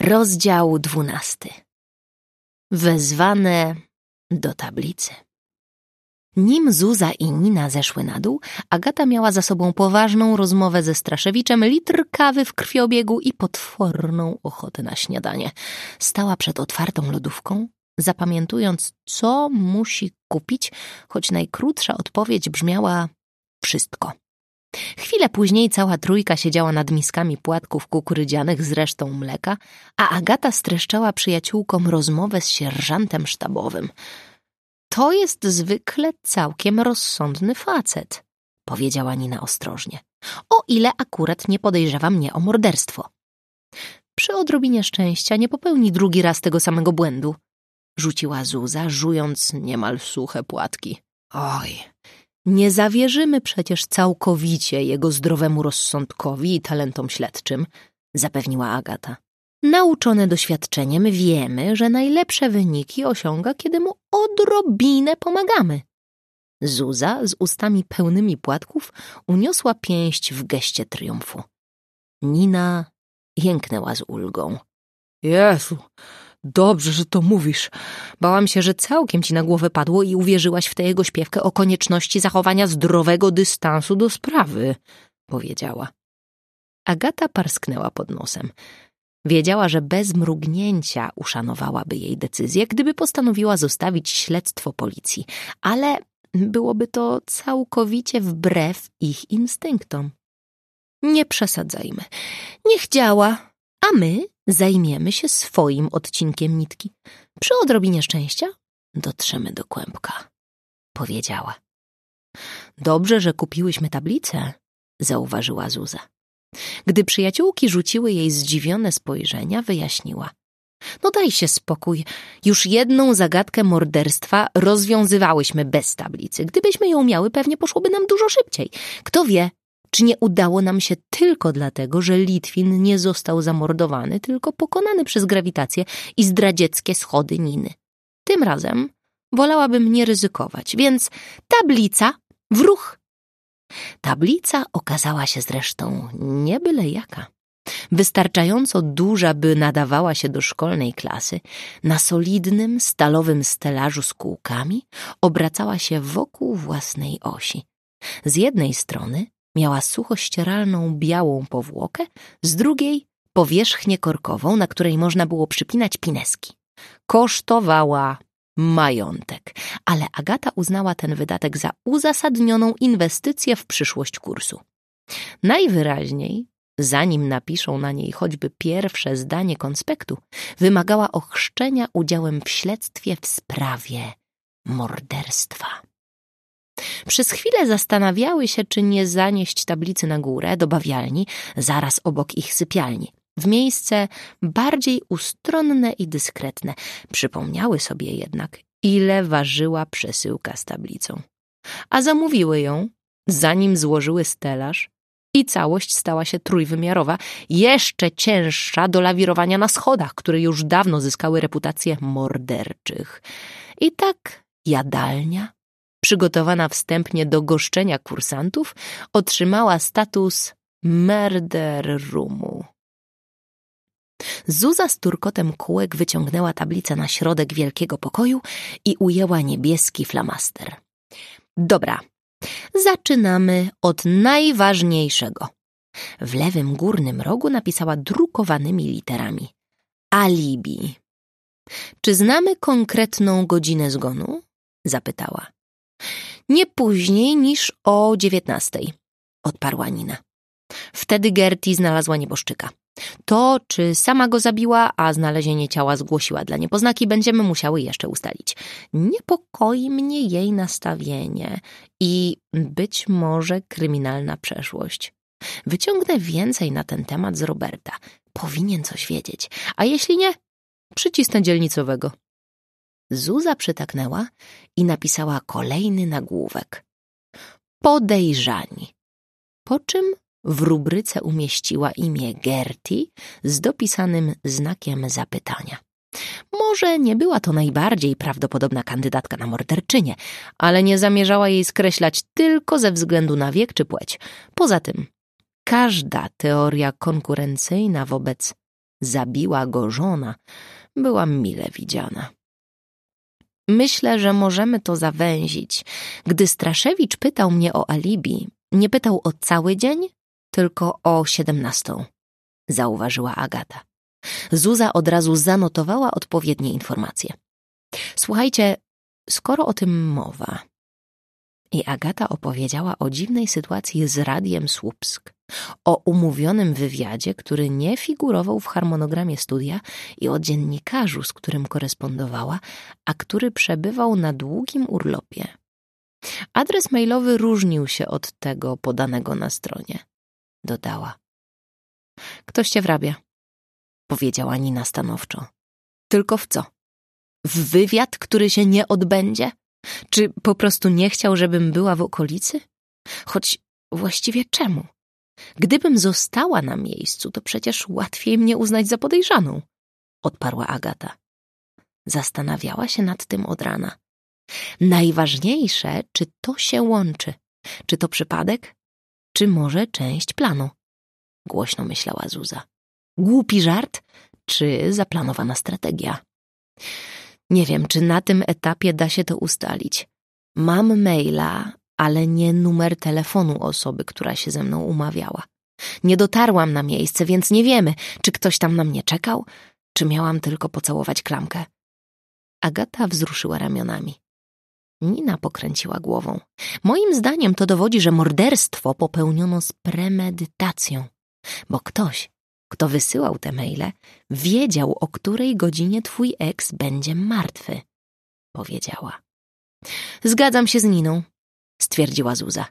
Rozdział dwunasty. Wezwane do tablicy. Nim Zuza i Nina zeszły na dół, Agata miała za sobą poważną rozmowę ze Straszewiczem, litr kawy w krwiobiegu i potworną ochotę na śniadanie. Stała przed otwartą lodówką, zapamiętując, co musi kupić, choć najkrótsza odpowiedź brzmiała wszystko. Chwilę później cała trójka siedziała nad miskami płatków kukurydzianych z resztą mleka, a Agata streszczała przyjaciółkom rozmowę z sierżantem sztabowym. To jest zwykle całkiem rozsądny facet, powiedziała Nina ostrożnie. O ile akurat nie podejrzewa mnie o morderstwo. Przy odrobinie szczęścia nie popełni drugi raz tego samego błędu, rzuciła Zuza, żując niemal suche płatki. Oj, nie zawierzymy przecież całkowicie jego zdrowemu rozsądkowi i talentom śledczym, zapewniła Agata. Nauczone doświadczeniem wiemy, że najlepsze wyniki osiąga, kiedy mu odrobinę pomagamy. Zuza z ustami pełnymi płatków uniosła pięść w geście triumfu. Nina jęknęła z ulgą. Jezu, Dobrze, że to mówisz. Bałam się, że całkiem ci na głowę padło i uwierzyłaś w tę jego śpiewkę o konieczności zachowania zdrowego dystansu do sprawy, powiedziała. Agata parsknęła pod nosem. Wiedziała, że bez mrugnięcia uszanowałaby jej decyzję, gdyby postanowiła zostawić śledztwo policji, ale byłoby to całkowicie wbrew ich instynktom. Nie przesadzajmy. Niech działa, a my zajmiemy się swoim odcinkiem nitki. Przy odrobinie szczęścia dotrzemy do kłębka, powiedziała. Dobrze, że kupiłyśmy tablicę, zauważyła Zuza. Gdy przyjaciółki rzuciły jej zdziwione spojrzenia, wyjaśniła. No daj się spokój. Już jedną zagadkę morderstwa rozwiązywałyśmy bez tablicy. Gdybyśmy ją miały, pewnie poszłoby nam dużo szybciej. Kto wie, czy nie udało nam się tylko dlatego, że Litwin nie został zamordowany, tylko pokonany przez grawitację i zdradzieckie schody Niny? Tym razem wolałabym nie ryzykować, więc tablica w ruch. Tablica okazała się zresztą nie byle jaka. Wystarczająco duża, by nadawała się do szkolnej klasy, na solidnym, stalowym stelażu z kółkami obracała się wokół własnej osi. Z jednej strony Miała suchościeralną białą powłokę, z drugiej powierzchnię korkową, na której można było przypinać pineski. Kosztowała majątek, ale Agata uznała ten wydatek za uzasadnioną inwestycję w przyszłość kursu. Najwyraźniej, zanim napiszą na niej choćby pierwsze zdanie konspektu, wymagała ochrzczenia udziałem w śledztwie w sprawie morderstwa. Przez chwilę zastanawiały się, czy nie zanieść tablicy na górę, do bawialni, zaraz obok ich sypialni. W miejsce bardziej ustronne i dyskretne. Przypomniały sobie jednak, ile ważyła przesyłka z tablicą. A zamówiły ją, zanim złożyły stelaż i całość stała się trójwymiarowa, jeszcze cięższa do lawirowania na schodach, które już dawno zyskały reputację morderczych. I tak jadalnia, przygotowana wstępnie do goszczenia kursantów, otrzymała status murder roomu. Zuza z turkotem kółek wyciągnęła tablicę na środek wielkiego pokoju i ujęła niebieski flamaster. Dobra, zaczynamy od najważniejszego. W lewym górnym rogu napisała drukowanymi literami alibi. Czy znamy konkretną godzinę zgonu? zapytała. Nie później niż o dziewiętnastej, odparła Nina. Wtedy Gerti znalazła nieboszczyka. To, czy sama go zabiła, a znalezienie ciała zgłosiła dla niepoznaki, będziemy musiały jeszcze ustalić. Niepokoi mnie jej nastawienie i być może kryminalna przeszłość. Wyciągnę więcej na ten temat z Roberta. Powinien coś wiedzieć, a jeśli nie, przycisnę dzielnicowego. Zuza przytaknęła i napisała kolejny nagłówek. Podejrzani. Po czym w rubryce umieściła imię Gerti z dopisanym znakiem zapytania. Może nie była to najbardziej prawdopodobna kandydatka na morderczynię, ale nie zamierzała jej skreślać tylko ze względu na wiek czy płeć. Poza tym, każda teoria konkurencyjna wobec zabiła go żona, była mile widziana. Myślę, że możemy to zawęzić. Gdy Straszewicz pytał mnie o alibi, nie pytał o cały dzień, tylko o siedemnastą, zauważyła Agata. Zuza od razu zanotowała odpowiednie informacje. Słuchajcie, skoro o tym mowa. I Agata opowiedziała o dziwnej sytuacji z Radiem Słupsk, o umówionym wywiadzie, który nie figurował w harmonogramie studia i o dziennikarzu, z którym korespondowała, a który przebywał na długim urlopie. Adres mailowy różnił się od tego podanego na stronie, dodała. Ktoś cię wrabia, powiedziała Nina stanowczo. Tylko w co? W wywiad, który się nie odbędzie? Czy po prostu nie chciał, żebym była w okolicy? Choć właściwie czemu? Gdybym została na miejscu, to przecież łatwiej mnie uznać za podejrzaną, odparła Agata. Zastanawiała się nad tym od rana. Najważniejsze, czy to się łączy. Czy to przypadek, czy może część planu? Głośno myślała Zuza. Głupi żart, czy zaplanowana strategia? Nie wiem, czy na tym etapie da się to ustalić. Mam maila, ale nie numer telefonu osoby, która się ze mną umawiała. Nie dotarłam na miejsce, więc nie wiemy, czy ktoś tam na mnie czekał, czy miałam tylko pocałować klamkę. Agata wzruszyła ramionami. Nina pokręciła głową. Moim zdaniem to dowodzi, że morderstwo popełniono z premedytacją, bo ktoś, kto wysyłał te maile, wiedział, o której godzinie twój eks będzie martwy, powiedziała. Zgadzam się z Niną, stwierdziła Zuza.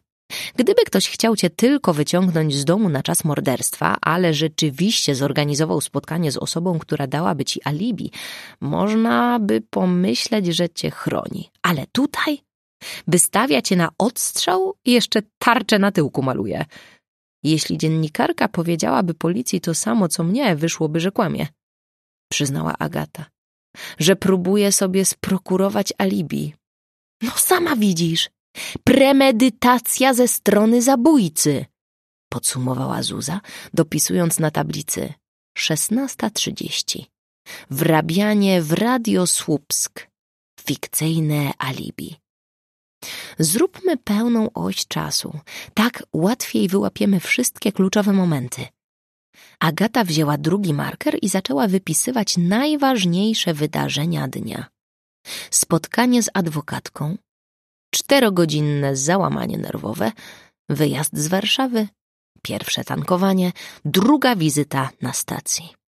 Gdyby ktoś chciał cię tylko wyciągnąć z domu na czas morderstwa, ale rzeczywiście zorganizował spotkanie z osobą, która dałaby ci alibi, można by pomyśleć, że cię chroni. Ale tutaj wystawia cię na odstrzał jeszcze tarczę na tyłku maluje. Jeśli dziennikarka powiedziałaby policji to samo, co mnie, wyszłoby, że kłamie. Przyznała Agata. Że próbuje sobie sprokurować alibi. No sama widzisz. Premedytacja ze strony zabójcy. Podsumowała Zuza, dopisując na tablicy. Szesnasta trzydzieści. Wrabianie w Radio Słupsk. Fikcyjne alibi. Zróbmy pełną oś czasu. Tak łatwiej wyłapiemy wszystkie kluczowe momenty. Agata wzięła drugi marker i zaczęła wypisywać najważniejsze wydarzenia dnia. Spotkanie z adwokatką, czterogodzinne załamanie nerwowe, wyjazd z Warszawy, pierwsze tankowanie, druga wizyta na stacji.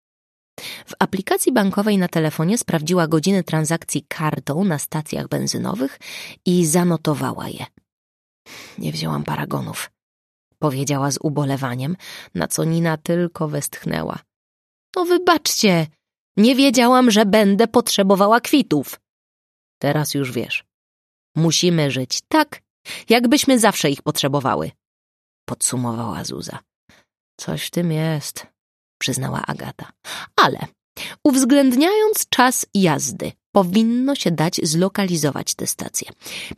W aplikacji bankowej na telefonie sprawdziła godziny transakcji kartą na stacjach benzynowych i zanotowała je. Nie wzięłam paragonów, powiedziała z ubolewaniem, na co Nina tylko westchnęła. No wybaczcie, nie wiedziałam, że będę potrzebowała kwitów. Teraz już wiesz. Musimy żyć tak, jakbyśmy zawsze ich potrzebowały, podsumowała Zuza. Coś w tym jest, przyznała Agata. Ale uwzględniając czas jazdy, powinno się dać zlokalizować te stacje.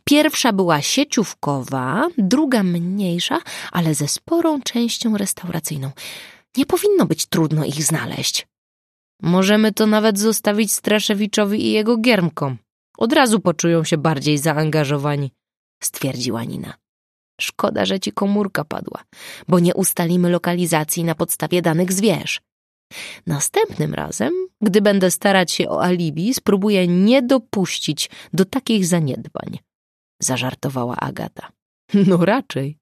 Pierwsza była sieciówkowa, druga mniejsza, ale ze sporą częścią restauracyjną. Nie powinno być trudno ich znaleźć. Możemy to nawet zostawić Straszewiczowi i jego giermkom. Od razu poczują się bardziej zaangażowani, stwierdziła Nina. Szkoda, że ci komórka padła, bo nie ustalimy lokalizacji na podstawie danych zwierz. Następnym razem, gdy będę starać się o alibi, spróbuję nie dopuścić do takich zaniedbań. Zażartowała Agata. No raczej.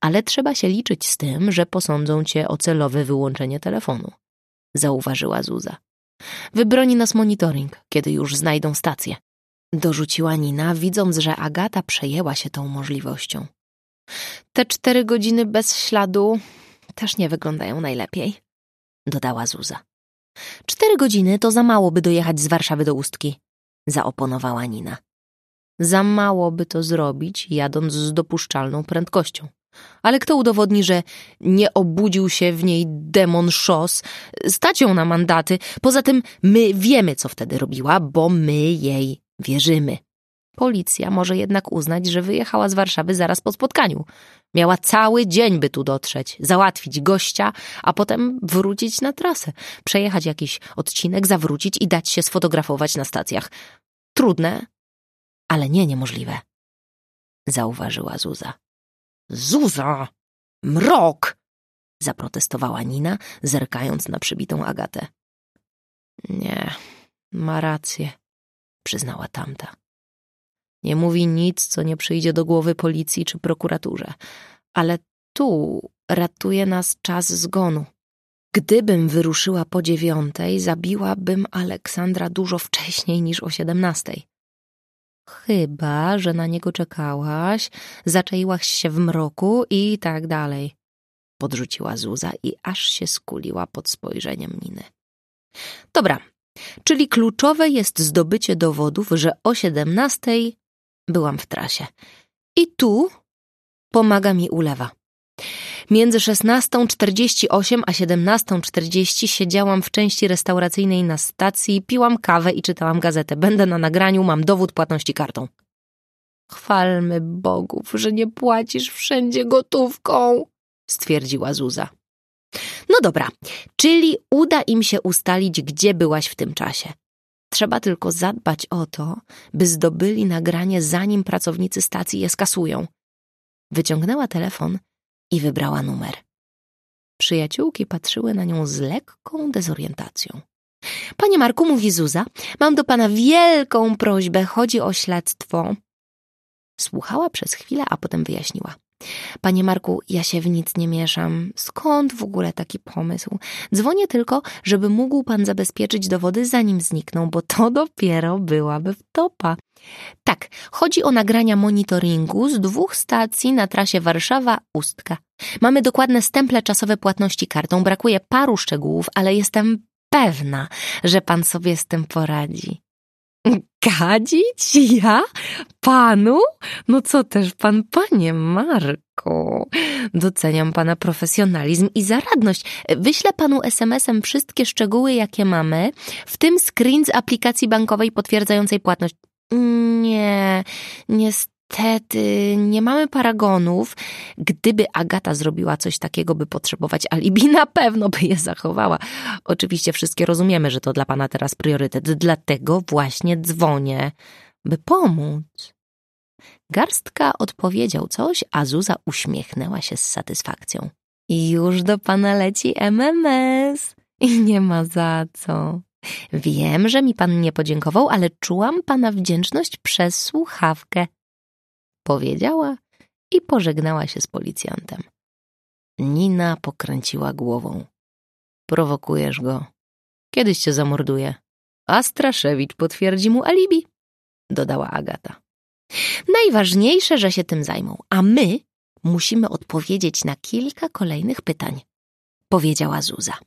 Ale trzeba się liczyć z tym, że posądzą cię o celowe wyłączenie telefonu. Zauważyła Zuza. Wybroni nas monitoring, kiedy już znajdą stację. Dorzuciła Nina, widząc, że Agata przejęła się tą możliwością. Te cztery godziny bez śladu też nie wyglądają najlepiej, dodała Zuza. Cztery godziny to za mało, by dojechać z Warszawy do Ustki, zaoponowała Nina. Za mało, by to zrobić, jadąc z dopuszczalną prędkością. Ale kto udowodni, że nie obudził się w niej demon szos? Stać ją na mandaty. Poza tym my wiemy, co wtedy robiła, bo my jej wierzymy, Policja może jednak uznać, że wyjechała z Warszawy zaraz po spotkaniu. Miała cały dzień, by tu dotrzeć, załatwić gościa, a potem wrócić na trasę, przejechać jakiś odcinek, zawrócić i dać się sfotografować na stacjach. Trudne, ale nie niemożliwe, zauważyła Zuza. Zuza! Mrok! zaprotestowała Nina, zerkając na przybitą Agatę. Nie, ma rację, przyznała tamta. Nie mówi nic, co nie przyjdzie do głowy policji czy prokuraturze, ale tu ratuje nas czas zgonu. Gdybym wyruszyła po dziewiątej, zabiłabym Aleksandra dużo wcześniej niż o siedemnastej. Chyba, że na niego czekałaś, zaczaiłaś się w mroku i tak dalej. Podrzuciła Zuza i aż się skuliła pod spojrzeniem Niny. Dobra, czyli kluczowe jest zdobycie dowodów, że o siedemnastej byłam w trasie. I tu pomaga mi ulewa. Między 16.48 a 17.40 siedziałam w części restauracyjnej na stacji, piłam kawę i czytałam gazetę. Będę na nagraniu, mam dowód płatności kartą. Chwalmy bogów, że nie płacisz wszędzie gotówką, stwierdziła Zuza. No dobra, czyli uda im się ustalić, gdzie byłaś w tym czasie. Trzeba tylko zadbać o to, by zdobyli nagranie, zanim pracownicy stacji je skasują. Wyciągnęła telefon i wybrała numer. Przyjaciółki patrzyły na nią z lekką dezorientacją. Panie Marku, mówi Zuza, mam do pana wielką prośbę, chodzi o śledztwo. Słuchała przez chwilę, a potem wyjaśniła. Panie Marku, ja się w nic nie mieszam. Skąd w ogóle taki pomysł? Dzwonię tylko, żeby mógł pan zabezpieczyć dowody, zanim znikną, bo to dopiero byłaby wtopa. Tak, chodzi o nagrania monitoringu z dwóch stacji na trasie Warszawa-Ustka. Mamy dokładne stemple czasowe płatności kartą, brakuje paru szczegółów, ale jestem pewna, że pan sobie z tym poradzi. Gadzić? Ja? Panu? No co też pan, panie Marku? Doceniam pana profesjonalizm i zaradność. Wyślę panu SMS-em wszystkie szczegóły, jakie mamy, w tym screen z aplikacji bankowej potwierdzającej płatność. Nie, niestety niestety nie mamy paragonów. Gdyby Agata zrobiła coś takiego, by potrzebować alibi, na pewno by je zachowała. Oczywiście wszystkie rozumiemy, że to dla pana teraz priorytet, dlatego właśnie dzwonię, by pomóc. Garstka odpowiedział coś, a Zuza uśmiechnęła się z satysfakcją. Już do pana leci MMS i nie ma za co. Wiem, że mi pan nie podziękował, ale czułam pana wdzięczność przez słuchawkę powiedziała i pożegnała się z policjantem. Nina pokręciła głową. Prowokujesz go. Kiedyś cię zamorduje. A Straszewicz potwierdzi mu alibi, dodała Agata. Najważniejsze, że się tym zajmą, a my musimy odpowiedzieć na kilka kolejnych pytań, powiedziała Zuza.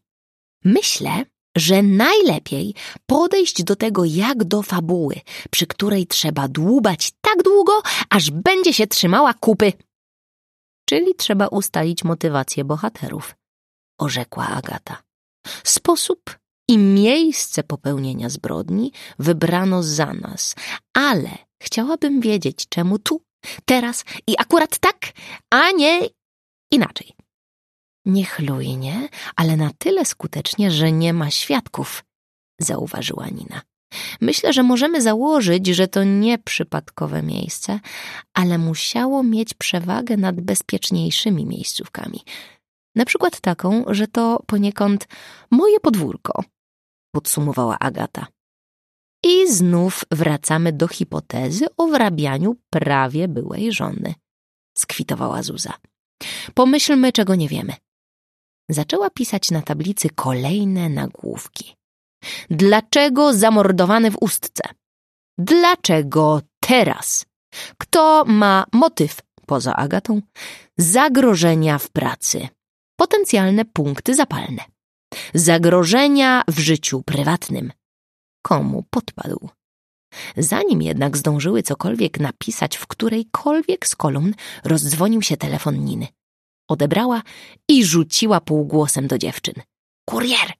Myślę, że najlepiej podejść do tego jak do fabuły, przy której trzeba dłubać tak długo, aż będzie się trzymała kupy. Czyli trzeba ustalić motywację bohaterów, orzekła Agata. Sposób i miejsce popełnienia zbrodni wybrano za nas, ale chciałabym wiedzieć, czemu tu, teraz i akurat tak, a nie inaczej. Niechlujnie, ale na tyle skutecznie, że nie ma świadków, zauważyła Nina. Myślę, że możemy założyć, że to nie przypadkowe miejsce, ale musiało mieć przewagę nad bezpieczniejszymi miejscówkami. Na przykład taką, że to poniekąd moje podwórko, podsumowała Agata. I znów wracamy do hipotezy o wrabianiu prawie byłej żony, skwitowała Zuza. Pomyślmy, czego nie wiemy zaczęła pisać na tablicy kolejne nagłówki. Dlaczego zamordowany w ustce? Dlaczego teraz? Kto ma motyw, poza Agatą? Zagrożenia w pracy. Potencjalne punkty zapalne. Zagrożenia w życiu prywatnym. Komu podpadł? Zanim jednak zdążyły cokolwiek napisać w którejkolwiek z kolumn, rozdzwonił się telefon Niny. Odebrała i rzuciła półgłosem do dziewczyn. Kurier!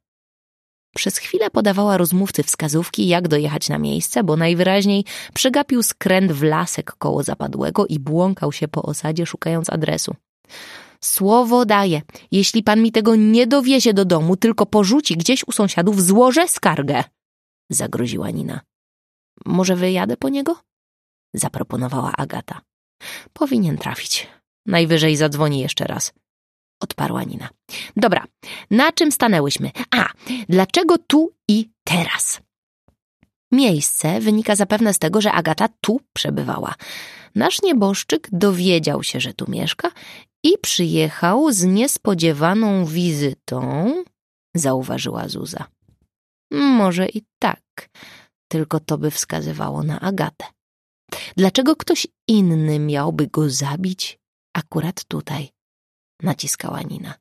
Przez chwilę podawała rozmówcy wskazówki, jak dojechać na miejsce, bo najwyraźniej przegapił skręt w lasek koło zapadłego i błąkał się po osadzie, szukając adresu. Słowo daję, jeśli pan mi tego nie dowiezie do domu, tylko porzuci gdzieś u sąsiadów, złożę skargę, zagroziła Nina. Może wyjadę po niego? zaproponowała Agata. Powinien trafić. Najwyżej zadzwoni jeszcze raz odparła Nina. Dobra, na czym stanęłyśmy? A, dlaczego tu i teraz? Miejsce wynika zapewne z tego, że Agata tu przebywała. Nasz nieboszczyk dowiedział się, że tu mieszka i przyjechał z niespodziewaną wizytą, zauważyła Zuza. Może i tak, tylko to by wskazywało na Agatę. Dlaczego ktoś inny miałby go zabić akurat tutaj? naciskała Nina.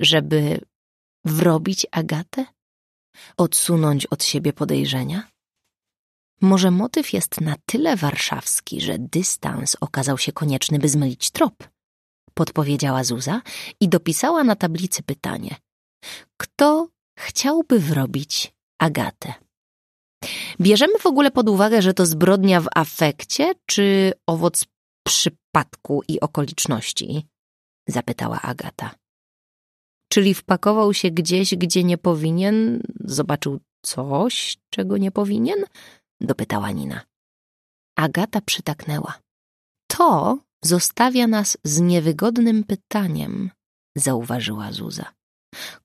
Żeby wrobić Agatę? Odsunąć od siebie podejrzenia? Może motyw jest na tyle warszawski, że dystans okazał się konieczny, by zmylić trop? Podpowiedziała Zuza i dopisała na tablicy pytanie. Kto chciałby wrobić Agatę? Bierzemy w ogóle pod uwagę, że to zbrodnia w afekcie, czy owoc przypadku i okoliczności? zapytała Agata. Czyli wpakował się gdzieś, gdzie nie powinien? Zobaczył coś, czego nie powinien? dopytała Nina. Agata przytaknęła. To zostawia nas z niewygodnym pytaniem, zauważyła Zuza.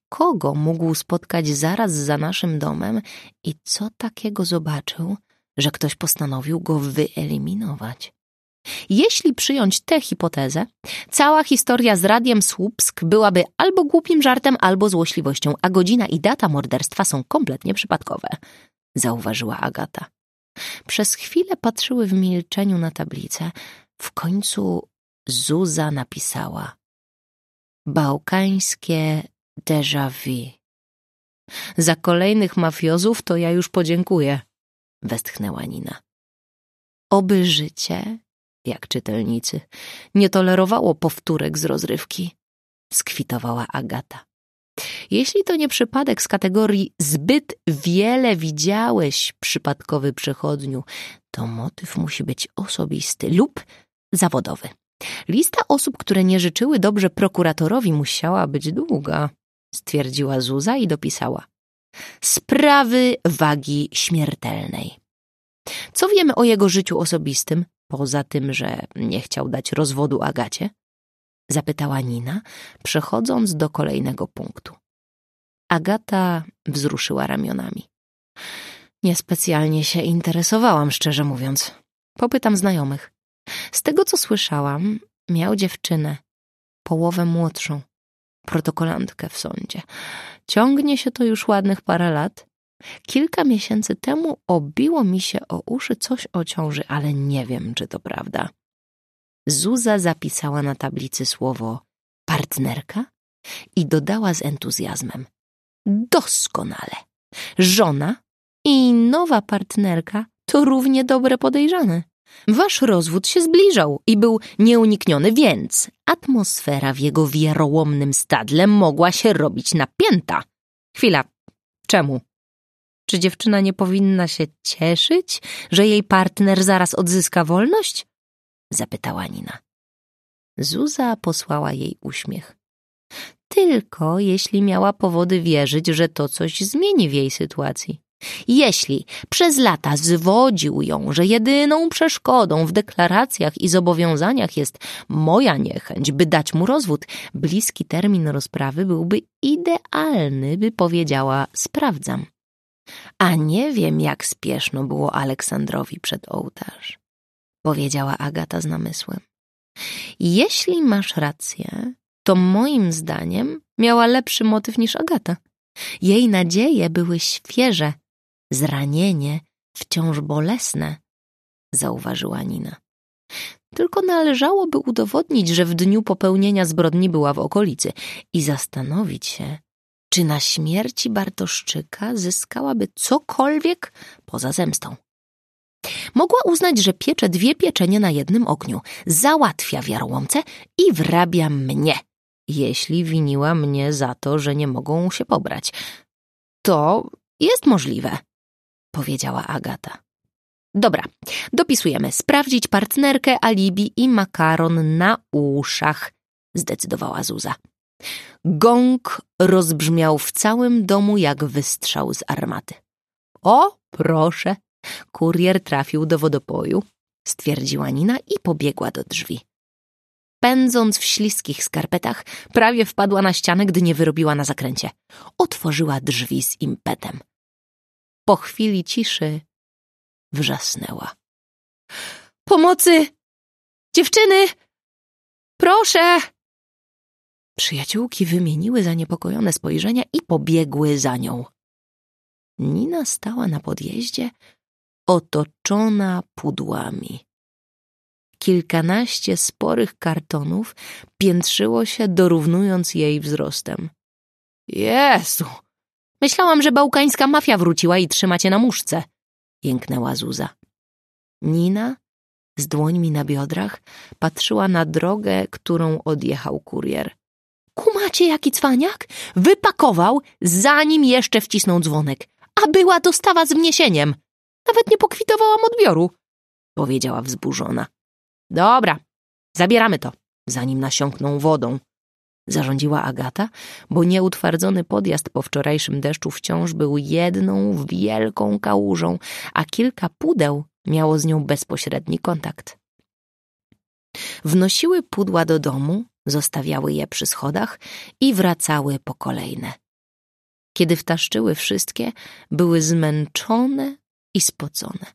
Kogo mógł spotkać zaraz za naszym domem i co takiego zobaczył, że ktoś postanowił go wyeliminować? Jeśli przyjąć tę hipotezę, cała historia z Radiem Słupsk byłaby albo głupim żartem, albo złośliwością, a godzina i data morderstwa są kompletnie przypadkowe, zauważyła Agata. Przez chwilę patrzyły w milczeniu na tablicę. W końcu Zuza napisała Bałkańskie déjà vu. Za kolejnych mafiozów to ja już podziękuję, westchnęła Nina. Oby życie jak czytelnicy, nie tolerowało powtórek z rozrywki. Skwitowała Agata. Jeśli to nie przypadek z kategorii zbyt wiele widziałeś, przypadkowy przechodniu, to motyw musi być osobisty lub zawodowy. Lista osób, które nie życzyły dobrze prokuratorowi, musiała być długa, stwierdziła Zuza i dopisała. Sprawy wagi śmiertelnej. Co wiemy o jego życiu osobistym? Poza tym, że nie chciał dać rozwodu Agacie? Zapytała Nina, przechodząc do kolejnego punktu. Agata wzruszyła ramionami. Niespecjalnie się interesowałam, szczerze mówiąc. Popytam znajomych. Z tego, co słyszałam, miał dziewczynę, połowę młodszą, protokolantkę w sądzie. Ciągnie się to już ładnych parę lat. Kilka miesięcy temu obiło mi się o uszy coś o ciąży, ale nie wiem, czy to prawda. Zuza zapisała na tablicy słowo partnerka i dodała z entuzjazmem. Doskonale. Żona i nowa partnerka to równie dobre podejrzane. Wasz rozwód się zbliżał i był nieunikniony, więc atmosfera w jego wierołomnym stadle mogła się robić napięta. Chwila, czemu? Czy dziewczyna nie powinna się cieszyć, że jej partner zaraz odzyska wolność? Zapytała Nina. Zuza posłała jej uśmiech. Tylko jeśli miała powody wierzyć, że to coś zmieni w jej sytuacji. Jeśli przez lata zwodził ją, że jedyną przeszkodą w deklaracjach i zobowiązaniach jest moja niechęć, by dać mu rozwód, bliski termin rozprawy byłby idealny, by powiedziała: Sprawdzam. A nie wiem, jak spieszno było Aleksandrowi przed ołtarz, powiedziała Agata z namysłem. Jeśli masz rację, to moim zdaniem miała lepszy motyw niż Agata. Jej nadzieje były świeże, zranienie wciąż bolesne, zauważyła Nina. Tylko należałoby udowodnić, że w dniu popełnienia zbrodni była w okolicy i zastanowić się, czy na śmierci Bartoszczyka zyskałaby cokolwiek poza zemstą. Mogła uznać, że piecze dwie pieczenie na jednym ogniu, załatwia wiarołomce i wrabia mnie, jeśli winiła mnie za to, że nie mogą się pobrać. To jest możliwe, powiedziała Agata. Dobra, dopisujemy. Sprawdzić partnerkę, alibi i makaron na uszach, zdecydowała Zuza. Gong rozbrzmiał w całym domu jak wystrzał z armaty. O, proszę, kurier trafił do wodopoju, stwierdziła Nina i pobiegła do drzwi. Pędząc w śliskich skarpetach, prawie wpadła na ścianę, gdy nie wyrobiła na zakręcie. Otworzyła drzwi z impetem. Po chwili ciszy wrzasnęła. Pomocy! Dziewczyny! Proszę! Przyjaciółki wymieniły zaniepokojone spojrzenia i pobiegły za nią. Nina stała na podjeździe, otoczona pudłami. Kilkanaście sporych kartonów piętrzyło się, dorównując jej wzrostem. Jezu! Myślałam, że bałkańska mafia wróciła i trzyma cię na muszce, jęknęła Zuza. Nina, z dłońmi na biodrach, patrzyła na drogę, którą odjechał kurier. Kumacie, jaki cwaniak? Wypakował, zanim jeszcze wcisnął dzwonek. A była dostawa z wniesieniem. Nawet nie pokwitowałam odbioru, powiedziała wzburzona. Dobra, zabieramy to, zanim nasiąkną wodą, zarządziła Agata, bo nieutwardzony podjazd po wczorajszym deszczu wciąż był jedną wielką kałużą, a kilka pudeł miało z nią bezpośredni kontakt. Wnosiły pudła do domu, zostawiały je przy schodach i wracały po kolejne. Kiedy wtaszczyły wszystkie, były zmęczone i spocone.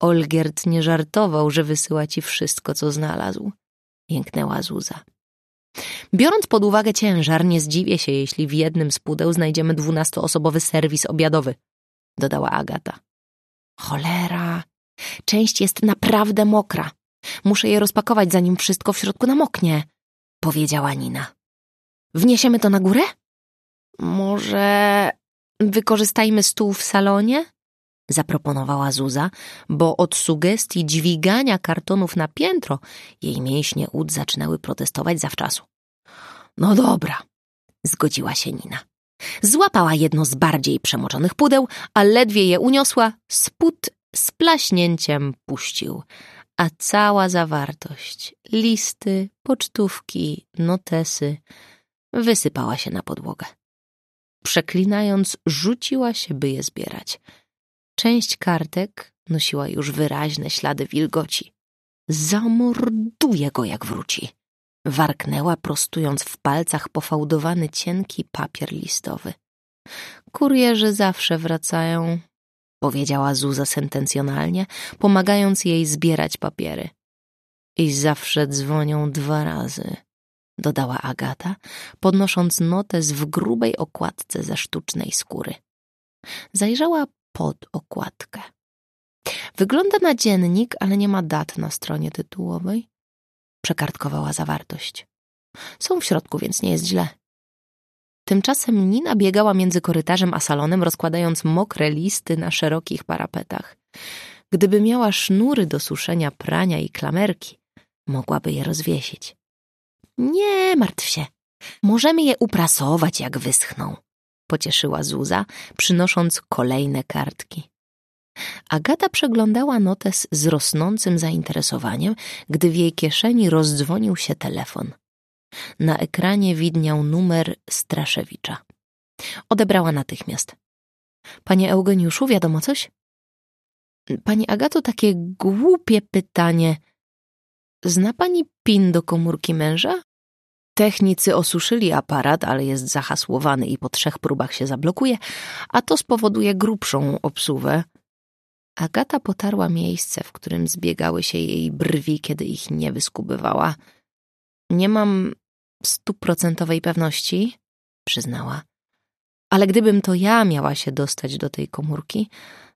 Olgierd nie żartował, że wysyła ci wszystko, co znalazł, jęknęła Zuza. Biorąc pod uwagę ciężar, nie zdziwię się, jeśli w jednym z pudeł znajdziemy dwunastoosobowy serwis obiadowy, dodała Agata. Cholera, część jest naprawdę mokra. Muszę je rozpakować, zanim wszystko w środku namoknie, powiedziała Nina. Wniesiemy to na górę? Może wykorzystajmy stół w salonie? Zaproponowała Zuza, bo od sugestii dźwigania kartonów na piętro jej mięśnie ud zaczynały protestować zawczasu. No dobra, zgodziła się Nina. Złapała jedno z bardziej przemoczonych pudeł, a ledwie je uniosła, spód z plaśnięciem puścił, a cała zawartość, listy, pocztówki, notesy, wysypała się na podłogę. Przeklinając, rzuciła się, by je zbierać. Część kartek nosiła już wyraźne ślady wilgoci. Zamorduje go, jak wróci. Warknęła, prostując w palcach pofałdowany cienki papier listowy. Kurierzy zawsze wracają, powiedziała Zuza sentencjonalnie, pomagając jej zbierać papiery. I zawsze dzwonią dwa razy, dodała Agata, podnosząc notes w grubej okładce ze sztucznej skóry. Zajrzała pod okładkę. Wygląda na dziennik, ale nie ma dat na stronie tytułowej. Przekartkowała zawartość. Są w środku, więc nie jest źle. Tymczasem Nina biegała między korytarzem a salonem, rozkładając mokre listy na szerokich parapetach. Gdyby miała sznury do suszenia prania i klamerki, mogłaby je rozwiesić. Nie martw się. Możemy je uprasować, jak wyschną, pocieszyła Zuza, przynosząc kolejne kartki. Agata przeglądała notes z rosnącym zainteresowaniem, gdy w jej kieszeni rozdzwonił się telefon. Na ekranie widniał numer Straszewicza. Odebrała natychmiast. Panie Eugeniuszu, wiadomo coś? Pani Agato, takie głupie pytanie. Zna pani PIN do komórki męża? Technicy osuszyli aparat, ale jest zahasłowany i po trzech próbach się zablokuje, a to spowoduje grubszą obsuwę. Agata potarła miejsce, w którym zbiegały się jej brwi, kiedy ich nie wyskubywała. Nie mam stuprocentowej pewności, przyznała. Ale gdybym to ja miała się dostać do tej komórki,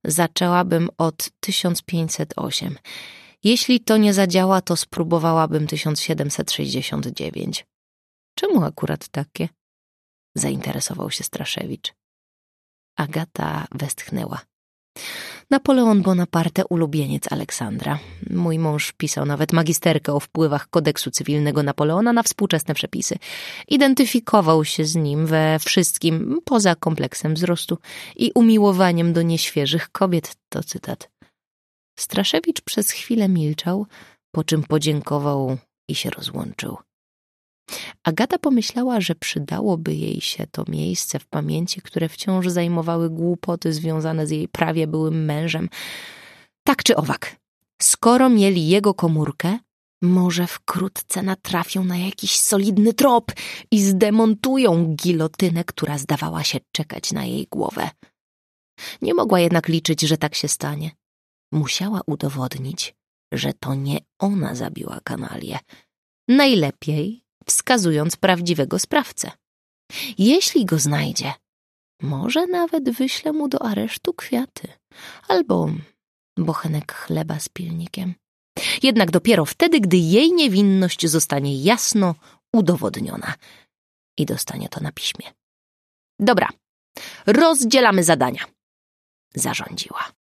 zaczęłabym od 1508. Jeśli to nie zadziała, to spróbowałabym 1769. Czemu akurat takie? Zainteresował się Straszewicz. Agata westchnęła. Napoleon Bonaparte ulubieniec Aleksandra. Mój mąż pisał nawet magisterkę o wpływach kodeksu cywilnego Napoleona na współczesne przepisy. Identyfikował się z nim we wszystkim, poza kompleksem wzrostu i umiłowaniem do nieświeżych kobiet, to cytat. Straszewicz przez chwilę milczał, po czym podziękował i się rozłączył. Agata pomyślała, że przydałoby jej się to miejsce w pamięci, które wciąż zajmowały głupoty związane z jej prawie byłym mężem. Tak czy owak, skoro mieli jego komórkę, może wkrótce natrafią na jakiś solidny trop i zdemontują gilotynę, która zdawała się czekać na jej głowę. Nie mogła jednak liczyć, że tak się stanie. Musiała udowodnić, że to nie ona zabiła kanalię. Najlepiej wskazując prawdziwego sprawcę. Jeśli go znajdzie, może nawet wyśle mu do aresztu kwiaty albo bochenek chleba z pilnikiem. Jednak dopiero wtedy, gdy jej niewinność zostanie jasno udowodniona i dostanie to na piśmie. Dobra, rozdzielamy zadania, zarządziła.